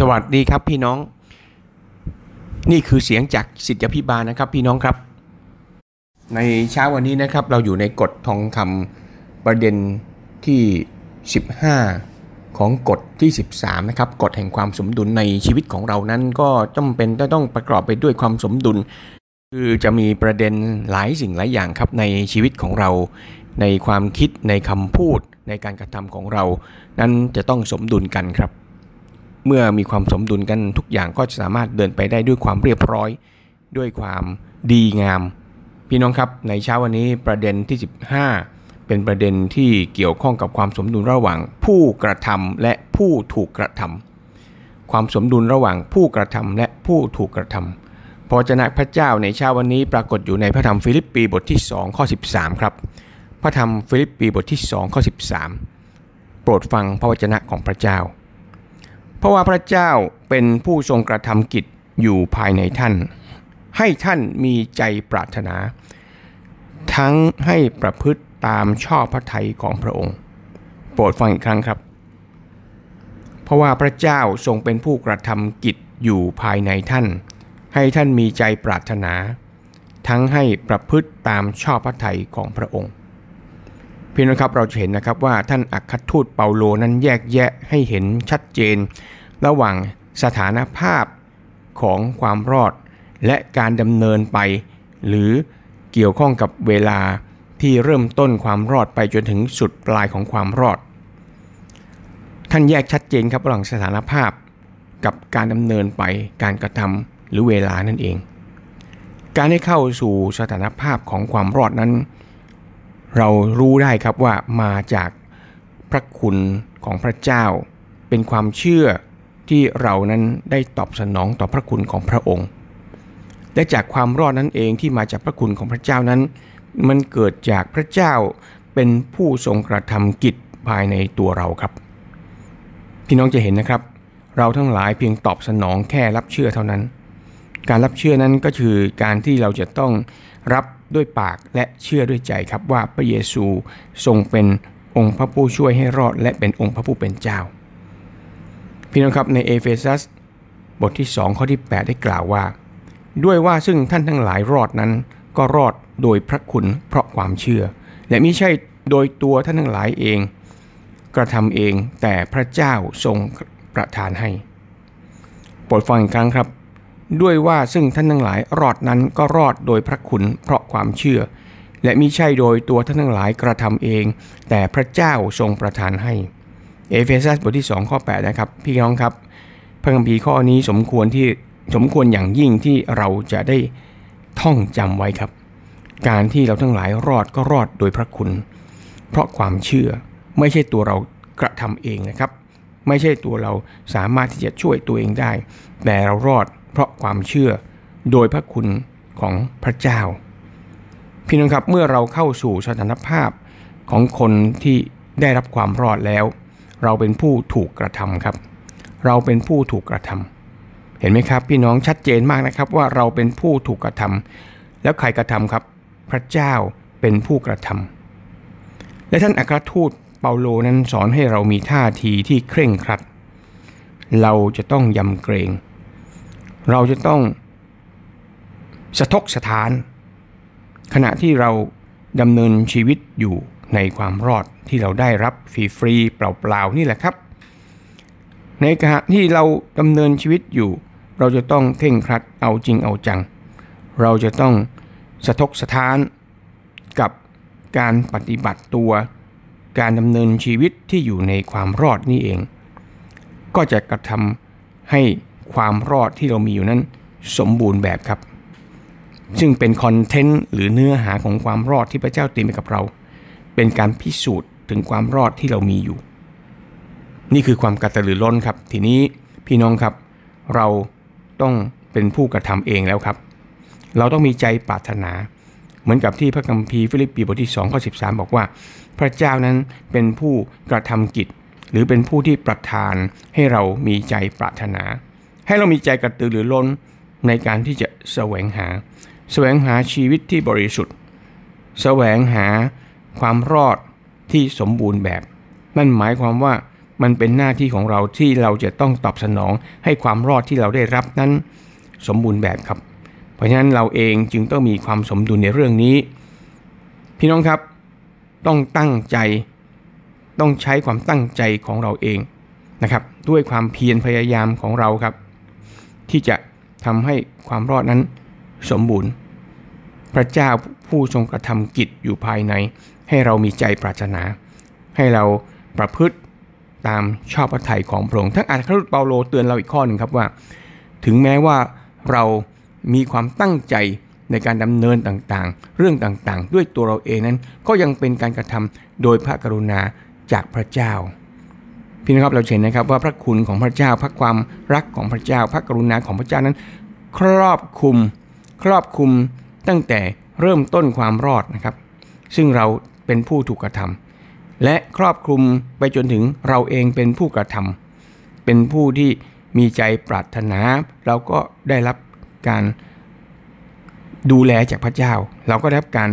สวัสดีครับพี่น้อง นี่คือเสียงจากสิทธิพิบาลนะครับพี่น้องครับ ในเช้าวันนี้นะครับเราอยู่ในกฎทองคำประเด็นที่ 15 ของกฎที่ 13นะครับกฎแห่งความสมดุลในชีวิตของเรานั้น ก็จำเป็นต้องประกอบไปด้วยความสมดุล คือจะมีประเด็นหลายสิ่งหลายอย่างครับในชีวิตของเราในความคิดในคำพูดในการกระทำของเรา นั้นจะต้องสมดุลกันครับ เมื่อมีความสมดุลกันทุกอย่างก็จะสามารถเดินไปได้ด้วยความเรียบร้อย ด้วยความดีงาม พี่น้องครับในเช้าวันนี้ประเด็นที่ 15 เป็นประเด็นที่เกี่ยวข้องกับความสมดุลระหว่างผู้กระทำและผู้ถูกกระทำความสมดุลระหว่างผู้กระทำและผู้ถูกกระทำพระเจ้าพระเจ้าในเช้าวันนี้ปรากฏอยู่ในพระธรรมฟิลิปปีบทที่2ข้อ13 ครับ พระธรรมฟิลิปปีบทที่2ข้อ13 โปรดฟังพระวจนะของพระเจ้า ราะว่าพระเจ้าเป็นผู้ทรงกระทำกิจอยู่ภายในท่าน ให้ท่านมีใจปรารถนา ทั้งให้ประพฤติตามชอบพระทัยของพระองค์ โปรดฟังอีกครั้งครับ เพราะว่าพระเจ้าทรงเป็นผู้กระทำกิจอยู่ภายในท่าน ให้ท่านมีใจปรารถนา ทั้งให้ประพฤติตามชอบพระทัยของพระองค์ พี่น้องครับเราจะเห็นนะครับว่าท่านอัครทูตเปาโลนั้นแยกแยะให้เห็นชัดเจน ระหว่างสถานภาพของความรอด และการดำเนินไป หรือเกี่ยวข้องกับเวลาที่เริ่มต้นความรอดไปจนถึงสุดปลายของความรอด ท่านแยกชัดเจนครับระหว่างสถานภาพกับการดำเนินไปการกระทำหรือเวลานั่นเอง การให้เข้าสู่สถานภาพของความรอดนั้น เรารู้ได้ครับว่ามาจากพระคุณของพระเจ้า เป็นความเชื่อที่เรานั้นได้ตอบสนองต่อพระคุณของพระองค์ และจากความรอดนั้นเองที่มาจากพระคุณของพระเจ้านั้น มันเกิดจากพระเจ้าเป็นผู้ทรงกระทำกิจภายในตัวเราครับ พี่น้องจะเห็นนะครับ เราทั้งหลายเพียงตอบสนองแค่รับเชื่อเท่านั้น การรับเชื่อนั้นก็คือการที่เราจะต้องรับ ด้วยปากและเชื่อด้วยใจครับว่าพระเยซูทรงเป็นองค์พระผู้ช่วยให้รอด และเป็นองค์พระผู้เป็นเจ้า พี่น้องครับในเอเฟซัสบทที่ 2 ข้อที่ 8 ได้กล่าวว่า ด้วยว่าซึ่งท่านทั้งหลายรอดนั้น ก็รอดโดยพระคุณเพราะความเชื่อ และไม่ใช่โดยตัวท่านทั้งหลายเอง กระทำเองแต่พระเจ้าทรงประทานให้โปรดฟังอีกครั้งครับ ด้วยว่าซึ่งท่านทั้งหลายรอดนั้นก็รอดโดยพระคุณเพราะความเชื่อ และมิใช่โดยตัวท่านทั้งหลายกระทำเอง แต่พระเจ้าทรงประทานให้ เอเฟซัสบทที่2ข้อ8นะครับ พี่น้องครับ พระคัมภีร์ข้อนี้สมควรที่สมควรอย่างยิ่งที่เราจะได้ท่องจำไว้ครับ การที่เราทั้งหลายรอดก็รอดโดยพระคุณ เพราะความเชื่อไม่ใช่ตัวเรากระทำเองนะครับ ไม่ใช่ตัวเราสามารถที่จะช่วยตัวเองได้ แต่เรารอด เพราะความเชื่อโดยพระคุณของพระเจ้า พี่น้องครับเมื่อเราเข้าสู่สถานภาพของคนที่ได้รับความรอดแล้ว เราเป็นผู้ถูกกระทำครับ เราเป็นผู้ถูกกระทำเห็นไหมครับ พี่น้องชัดเจนมากนะครับว่าเราเป็นผู้ถูกกระทำแล้วใครกระทำครับ พระเจ้าเป็นผู้กระทำและท่านอัครทูตเปาโลนั้นสอนให้เรามีท่าทีที่เคร่งครัด เราจะต้องยำเกรง เราจะต้องสะทกสถาน ขณะที่เราดำเนินชีวิตอยู่ในความรอดที่เราได้รับฟรีๆเปล่าๆนี่แหละครับ ในขณะที่เราดำเนินชีวิตอยู่ เราจะต้องเคร่งครัดเอาจริงเอาจัง เราจะต้องสะทกสถานกับการปฏิบัติตัวการดำเนินชีวิตที่อยู่ในความรอดนี่เอง ก็จะกระทำให้ ความรอดที่เรามีอยู่นั้นสมบูรณ์แบบครับ ซึ่งเป็นคอนเทนต์หรือเนื้อหาของความรอดที่พระเจ้าเตรียมไว้กับเรา เป็นการพิสูจน์ถึงความรอดที่เรามีอยู่ นี่คือความกระตือรือร้นครับ ทีนี้พี่น้องครับ เราต้องเป็นผู้กระทำเองแล้วครับ เราต้องมีใจปรารถนา เหมือนกับที่พระคัมภีร์ฟิลิปปีบทที่2ข้อ13 บอกว่า พระเจ้านั้นเป็นผู้กระทำกิจ หรือเป็นผู้ที่ประทานให้เรามีใจปรารถนา ให้เรามีใจกระตือรือร้นในการที่จะแสวงหา แสวงหาชีวิตที่บริสุทธิ์ แสวงหาความรอดที่สมบูรณ์แบบ นั่นหมายความว่ามันเป็นหน้าที่ของเราที่เราจะต้องตอบสนองให้ความรอดที่เราได้รับนั้นสมบูรณ์แบบครับ เพราะฉะนั้นเราเองจึงต้องมีความสมดุลในเรื่องนี้ พี่น้องครับ ต้องตั้งใจ ต้องใช้ความตั้งใจของเราเองนะครับ ด้วยความเพียรพยายามของเราครับ ที่จะทำให้ความรอดนั้นสมบูรณ์ พระเจ้าผู้ทรงกระทำกิจอยู่ภายใน ให้เรามีใจปรารถนา ให้เราประพฤติตามชอบพระทัยของพระองค์ทั้งอาจารย์เปาโลเตือนเราอีกข้อหนึ่งครับว่า ถึงแม้ว่าเรามีความตั้งใจในการดำเนินต่างๆ เรื่องต่างๆ ด้วยตัวเราเองนั้น ก็ยังเป็นการกระทำโดยพระกรุณาจากพระเจ้า พี่น้องครับเราเห็นนะครับว่าพระคุณของพระเจ้าพระความรักของพระเจ้า พระกรุณาของพระเจ้านั้น ครอบคุม ครอบคุมตั้งแต่เริ่มต้นความรอดนะครับ ซึ่งเราเป็นผู้ถูกกระทำและครอบคลุมไปจนถึงเราเองเป็นผู้กระทำเป็นผู้ที่มีใจปรารถนา เราก็ได้รับการดูแลจากพระเจ้า เราก็ได้รับการ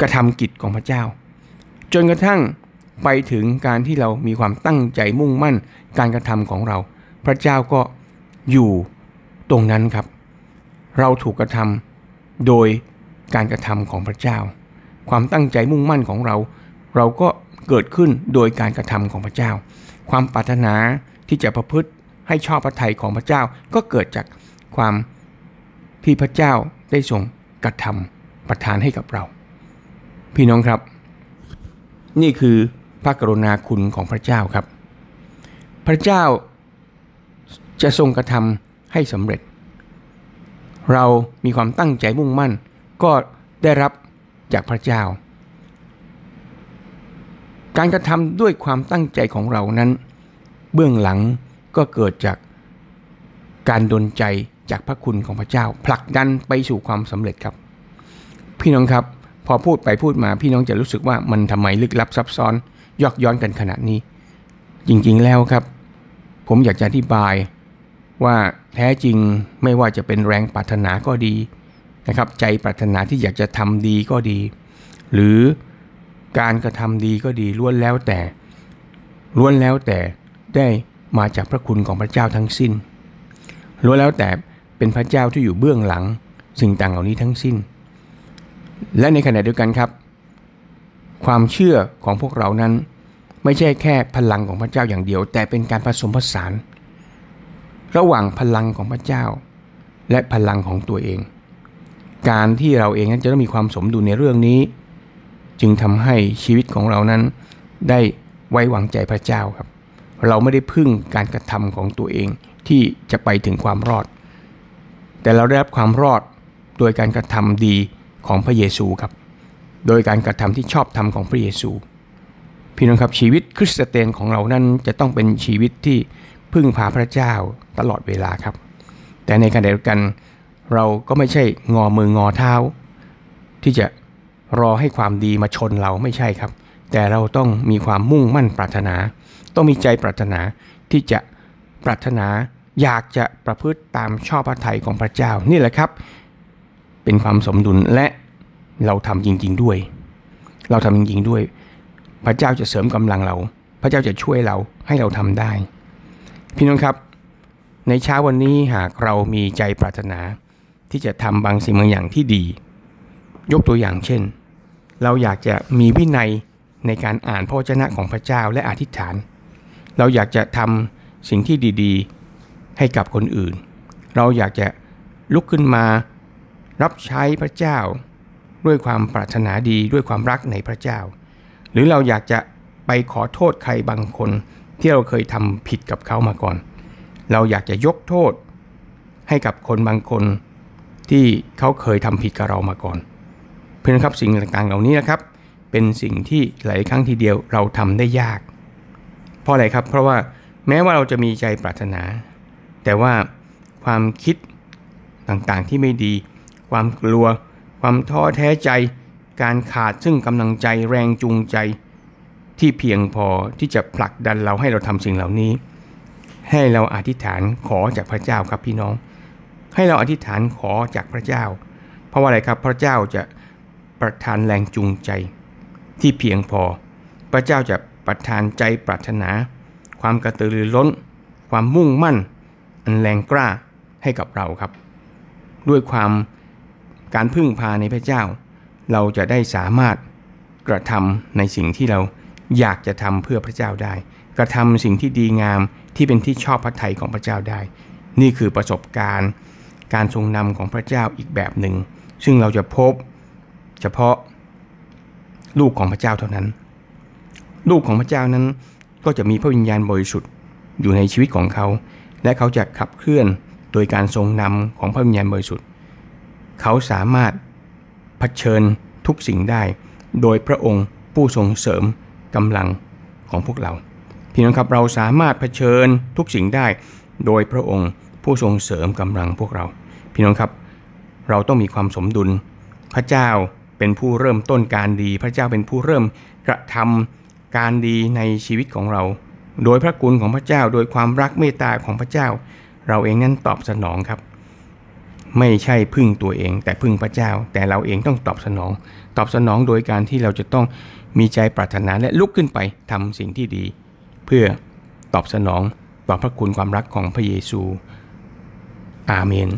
กระทำกิจของพระเจ้า จนกระทั่ง ไปถึงการที่เรามีความตั้งใจมุ่งมั่นการกระทำของเรา พระเจ้าก็อยู่ตรงนั้นครับ เราถูกกระทำโดยการกระทำของพระเจ้า ความตั้งใจมุ่งมั่นของเรา เราก็เกิดขึ้นโดยการกระทำของพระเจ้า ความปรารถนาที่จะประพฤติให้ชอบพระทัยของพระเจ้าก็เกิดจากความที่พระเจ้าได้ทรงกระทำประทานให้กับเรา พี่น้องครับ นี่คือ ระกรุณาคุณของพระเจ้าครับ พระเจ้าจะทรงกระทำให้สำเร็จ เรามีความตั้งใจมุ่งมั่น ก็ได้รับจากพระเจ้า การกระทำด้วยความตั้งใจของเรานั้น เบื้องหลังก็เกิดจากการดลใจจากพระคุณของพระเจ้า ผลักดันไปสู่ความสำเร็จครับ พี่น้องครับพอพูดไปพูดมาพี่น้องจะรู้สึกว่ามันทำไมลึกลับซับซ้อน ยอกย้อนกันขนาดนี้ จริงๆแล้วครับ ผมอยากจะอธิบายว่าแท้จริงไม่ว่าจะเป็นแรงปรารถนาก็ดีนะครับ ใจปรารถนาที่อยากจะทำดีก็ดี หรือการกระทำดีก็ดีล้วนแล้วแต่ล้วนแล้วแต่ได้มาจากพระคุณของพระเจ้าทั้งสิ้นล้วนแล้วแต่เป็นพระเจ้าที่อยู่เบื้องหลังสิ่งต่างเหล่านี้ทั้งสิ้น และในขณะเดียวกันครับ ความเชื่อของพวกเรานั้น ไม่ใช่แค่พลังของพระเจ้าอย่างเดียว แต่เป็นการผสมผสาน ระหว่างพลังของพระเจ้า และพลังของตัวเอง การที่เราเองนั้นจะต้องมีความสมดุลในเรื่องนี้ จึงทำให้ชีวิตของเรานั้น ได้ไว้วางใจพระเจ้าครับ เราไม่ได้พึ่งการกระทำของตัวเองที่จะไปถึงความรอด แต่เราได้รับความรอดโดยการกระทำดีของพระเยซูครับ โดยการกระทำที่ชอบธรรมของพระเยซู พี่น้องครับชีวิตคริสเตียนของเรานั้นจะต้องเป็นชีวิตที่พึ่งพาพระเจ้าตลอดเวลาครับ แต่ในขณะเดียวกันเราก็ไม่ใช่งอมืองอเท้า ที่จะรอให้ความดีมาชนเราไม่ใช่ครับ แต่เราต้องมีความมุ่งมั่นปรารถนา ต้องมีใจปรารถนาที่จะปรารถนาอยากจะประพฤติตามชอบพระทัยของพระเจ้านี่แหละครับ เป็นความสมดุลและ เราทำจริง ๆด้วย เราทำจริง ๆด้วย พระเจ้าจะเสริมกำลังเรา พระเจ้าจะช่วยเราให้เราทำได้ พี่น้องครับ ในเช้าวันนี้หากเรามีใจปรารถนาที่จะทำบางสิ่งบางอย่างที่ดี ยกตัวอย่างเช่น เราอยากจะมีวินัยในการอ่านพระวจนะของพระเจ้าและอธิษฐาน เราอยากจะทำสิ่งที่ดีๆ ให้กับคนอื่น เราอยากจะลุกขึ้นมารับใช้พระเจ้า ด้วยความปรารถนาดีด้วยความรักในพระเจ้า หรือเราอยากจะไปขอโทษใครบางคนที่เราเคยทำผิดกับเขามาก่อน เราอยากจะยกโทษให้กับคนบางคนที่เขาเคยทำผิดกับเรามาก่อน เพื่อนครับสิ่งต่างๆเหล่านี้นะครับ เป็นสิ่งที่หลายครั้งทีเดียวเราทำได้ยาก เพราะอะไรครับ เพราะว่าแม้ว่าเราจะมีใจปรารถนา แต่ว่าความคิดต่างๆที่ไม่ดี ความกลัว ความท้อแท้ใจ การขาดซึ่งกำลังใจแรงจูงใจ ที่เพียงพอที่จะผลักดันเราให้เราทำสิ่งเหล่านี้ ให้เราอธิษฐานขอจากพระเจ้าครับพี่น้อง ให้เราอธิษฐานขอจากพระเจ้า เพราะว่าอะไรครับพระเจ้าจะประทานแรงจูงใจ ที่เพียงพอ พระเจ้าจะประทานใจปรารถนา ความกระตือรือร้น ความมุ่งมั่น อันแรงกล้าให้กับเราครับ ด้วยความ การพึ่งพาในพระเจ้า เราจะได้สามารถกระทำในสิ่งที่เราอยากจะทำเพื่อพระเจ้าได้ กระทำสิ่งที่ดีงามที่เป็นที่ชอบพระทัยของพระเจ้าได้ นี่คือประสบการณ์ การทรงนำของพระเจ้าอีกแบบหนึ่ง ซึ่งเราจะพบเฉพาะลูกของพระเจ้าเท่านั้น ลูกของพระเจ้านั้นก็จะมีพระวิญญาณบริสุทธิ์อยู่ในชีวิตของเขา และเขาจะขับเคลื่อนโดยการทรงนำของพระวิญญาณบริสุทธิ์ เขาสามารถเผชิญทุกสิ่งได้ โดยพระองค์ผู้ทรงเสริมกำลังของพวกเราพี่น้องครับเราสามารถเผชิญทุกสิ่งได้ โดยพระองค์ผู้ทรงเสริมกำลังพวกเรา พี่น้องครับ เราต้องมีความสมดุล พระเจ้าเป็นผู้เริ่มต้นการดี พระเจ้าเป็นผู้เริ่มกระทำการดีในชีวิตของเรา โดยพระคุณของพระเจ้า โดยความรักเมตตาของพระเจ้า เราเองนั้นตอบสนองครับ ไม่ใช่พึ่งตัวเอง แต่พึ่งพระเจ้า แต่เราเองต้องตอบสนอง ตอบสนองโดยการที่เราจะต้องมีใจปรารถนาและลุกขึ้นไปทำสิ่งที่ดี เพื่อตอบสนองต่อพระคุณความรักของพระเยซู อาเมน